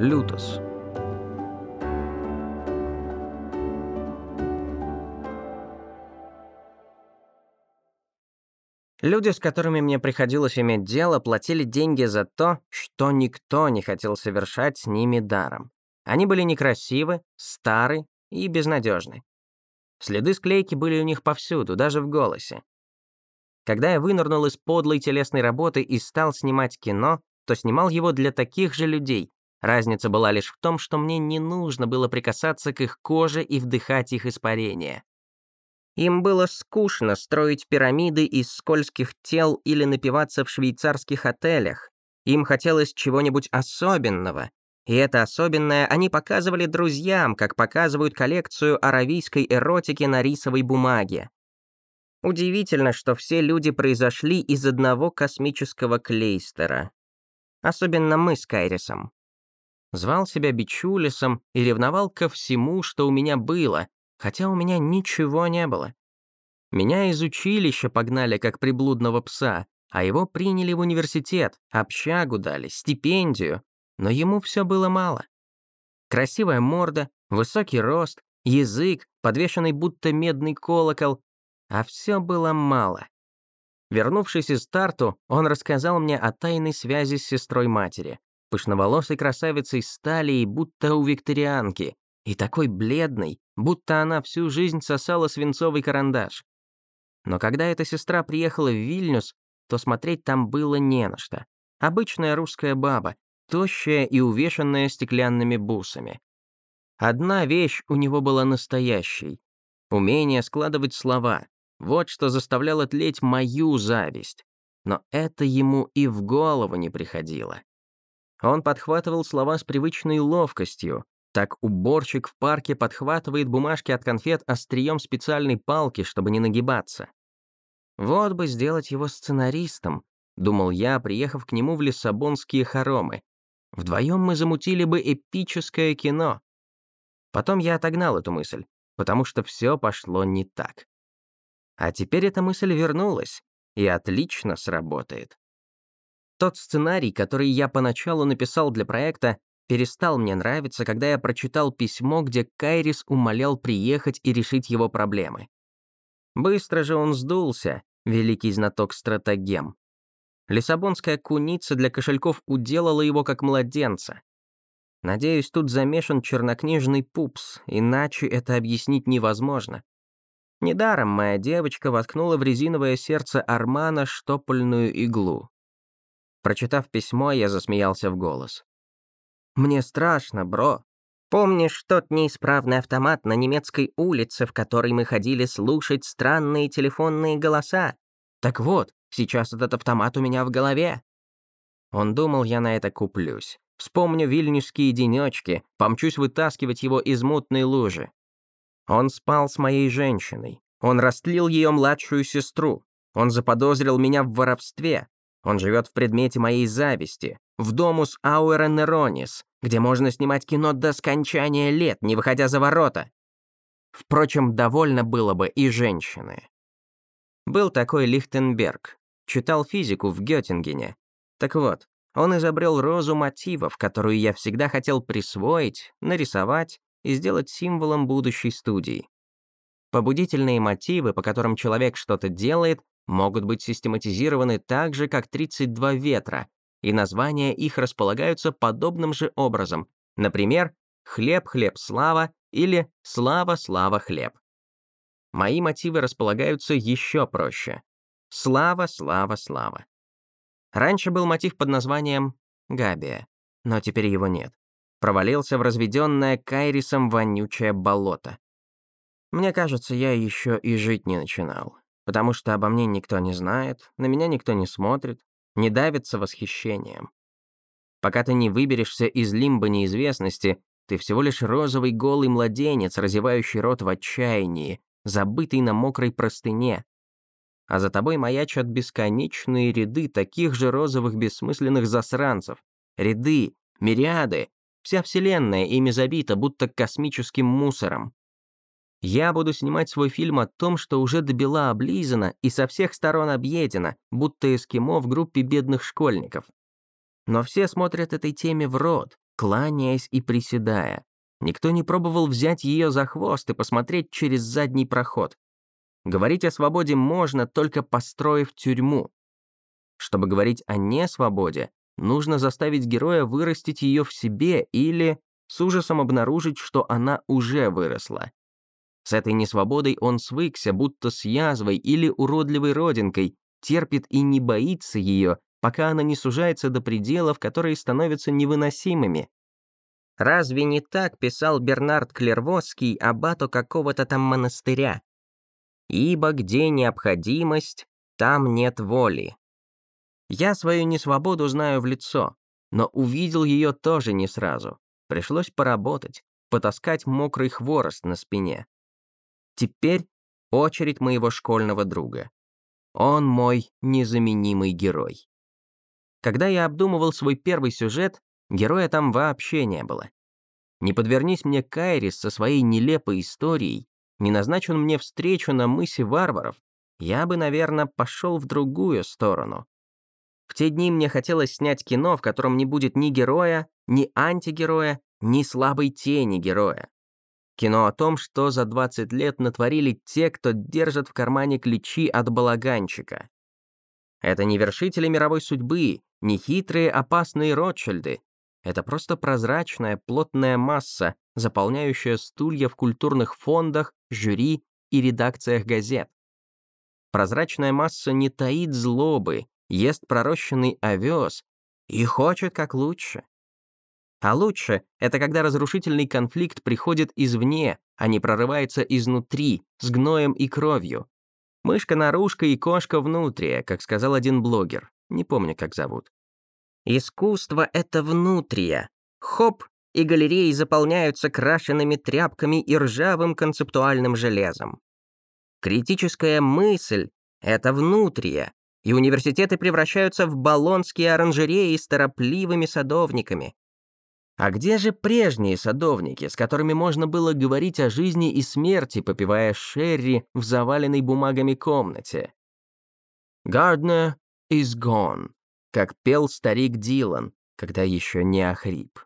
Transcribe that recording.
Лютос. Люди, с которыми мне приходилось иметь дело, платили деньги за то, что никто не хотел совершать с ними даром. Они были некрасивы, стары и безнадежны. Следы склейки были у них повсюду, даже в голосе. Когда я вынырнул из подлой телесной работы и стал снимать кино, то снимал его для таких же людей. Разница была лишь в том, что мне не нужно было прикасаться к их коже и вдыхать их испарения. Им было скучно строить пирамиды из скользких тел или напиваться в швейцарских отелях. Им хотелось чего-нибудь особенного. И это особенное они показывали друзьям, как показывают коллекцию аравийской эротики на рисовой бумаге. Удивительно, что все люди произошли из одного космического клейстера. Особенно мы с Кайрисом. Звал себя Бичулисом и ревновал ко всему, что у меня было, хотя у меня ничего не было. Меня из училища погнали как приблудного пса, а его приняли в университет, общагу дали, стипендию, но ему все было мало. Красивая морда, высокий рост, язык, подвешенный будто медный колокол, а все было мало. Вернувшись из старту, он рассказал мне о тайной связи с сестрой матери, пышноволосой красавицей стали и будто у викторианки, и такой бледной, будто она всю жизнь сосала свинцовый карандаш. Но когда эта сестра приехала в Вильнюс, то смотреть там было не на что. Обычная русская баба, тощая и увешанная стеклянными бусами. Одна вещь у него была настоящей — умение складывать слова. Вот что заставляло тлеть мою зависть. Но это ему и в голову не приходило. Он подхватывал слова с привычной ловкостью, так уборщик в парке подхватывает бумажки от конфет острием специальной палки, чтобы не нагибаться. Вот бы сделать его сценаристом, думал я, приехав к нему в Лиссабонские хоромы. Вдвоем мы замутили бы эпическое кино. Потом я отогнал эту мысль, потому что все пошло не так. А теперь эта мысль вернулась и отлично сработает. Тот сценарий, который я поначалу написал для проекта, перестал мне нравиться, когда я прочитал письмо, где Кайрис умолял приехать и решить его проблемы. Быстро же он сдулся, великий знаток стратегем. Лиссабонская куница для кошельков уделала его как младенца. Надеюсь, тут замешан чернокнижный пупс, иначе это объяснить невозможно. Недаром моя девочка воткнула в резиновое сердце Армана штопольную иглу. Прочитав письмо, я засмеялся в голос. Мне страшно, бро. Помнишь тот неисправный автомат на немецкой улице, в которой мы ходили слушать странные телефонные голоса? Так вот, сейчас этот автомат у меня в голове. Он думал, я на это куплюсь. Вспомню вильнюсские денечки, помчусь вытаскивать его из мутной лужи. Он спал с моей женщиной. Он растлил ее младшую сестру. Он заподозрил меня в воровстве. Он живет в предмете моей зависти в Домус Ауэра Неронис, где можно снимать кино до скончания лет, не выходя за ворота. Впрочем, довольно было бы и женщины. Был такой Лихтенберг, читал физику в Геттингене. Так вот, он изобрел розу мотивов, которую я всегда хотел присвоить, нарисовать и сделать символом будущей студии. Побудительные мотивы, по которым человек что-то делает, могут быть систематизированы так же, как 32 ветра, и названия их располагаются подобным же образом, например, «Хлеб, хлеб, слава» или «Слава, слава, хлеб». Мои мотивы располагаются еще проще. «Слава, слава, слава». Раньше был мотив под названием «Габия», но теперь его нет. Провалился в разведенное Кайрисом вонючее болото. Мне кажется, я еще и жить не начинал, потому что обо мне никто не знает, на меня никто не смотрит, не давится восхищением. Пока ты не выберешься из лимба неизвестности, ты всего лишь розовый голый младенец, разевающий рот в отчаянии, забытый на мокрой простыне. А за тобой маячат бесконечные ряды таких же розовых бессмысленных засранцев. Ряды, мириады, вся вселенная ими забита, будто космическим мусором. Я буду снимать свой фильм о том, что уже добела облизано и со всех сторон объедено, будто эскимо в группе бедных школьников. Но все смотрят этой теме в рот, кланяясь и приседая. Никто не пробовал взять ее за хвост и посмотреть через задний проход. Говорить о свободе можно, только построив тюрьму. Чтобы говорить о несвободе, нужно заставить героя вырастить ее в себе или с ужасом обнаружить, что она уже выросла. С этой несвободой он свыкся, будто с язвой или уродливой родинкой, терпит и не боится ее, пока она не сужается до пределов, которые становятся невыносимыми. Разве не так писал Бернард Клервосский аббату какого-то там монастыря? «Ибо где необходимость, там нет воли». Я свою несвободу знаю в лицо, но увидел ее тоже не сразу. Пришлось поработать, потаскать мокрый хворост на спине. Теперь очередь моего школьного друга. Он мой незаменимый герой. Когда я обдумывал свой первый сюжет, героя там вообще не было. Не подвернись мне Кайрис со своей нелепой историей, не назначь мне встречу на мысе варваров, я бы, наверное, пошел в другую сторону. В те дни мне хотелось снять кино, в котором не будет ни героя, ни антигероя, ни слабой тени героя. Кино о том, что за 20 лет натворили те, кто держит в кармане ключи от балаганчика. Это не вершители мировой судьбы, не хитрые опасные Ротшильды. Это просто прозрачная плотная масса, заполняющая стулья в культурных фондах, жюри и редакциях газет. Прозрачная масса не таит злобы, ест пророщенный овес и хочет как лучше. А лучше — это когда разрушительный конфликт приходит извне, а не прорывается изнутри, с гноем и кровью. Мышка-нарушка и кошка внутри, как сказал один блогер. Не помню, как зовут. Искусство — это внутрие. Хоп, и галереи заполняются крашенными тряпками и ржавым концептуальным железом. Критическая мысль — это внутрие, и университеты превращаются в баллонские оранжереи с торопливыми садовниками. А где же прежние садовники, с которыми можно было говорить о жизни и смерти, попивая шерри в заваленной бумагами комнате? «Gardner is gone», как пел старик Дилан, когда еще не охрип.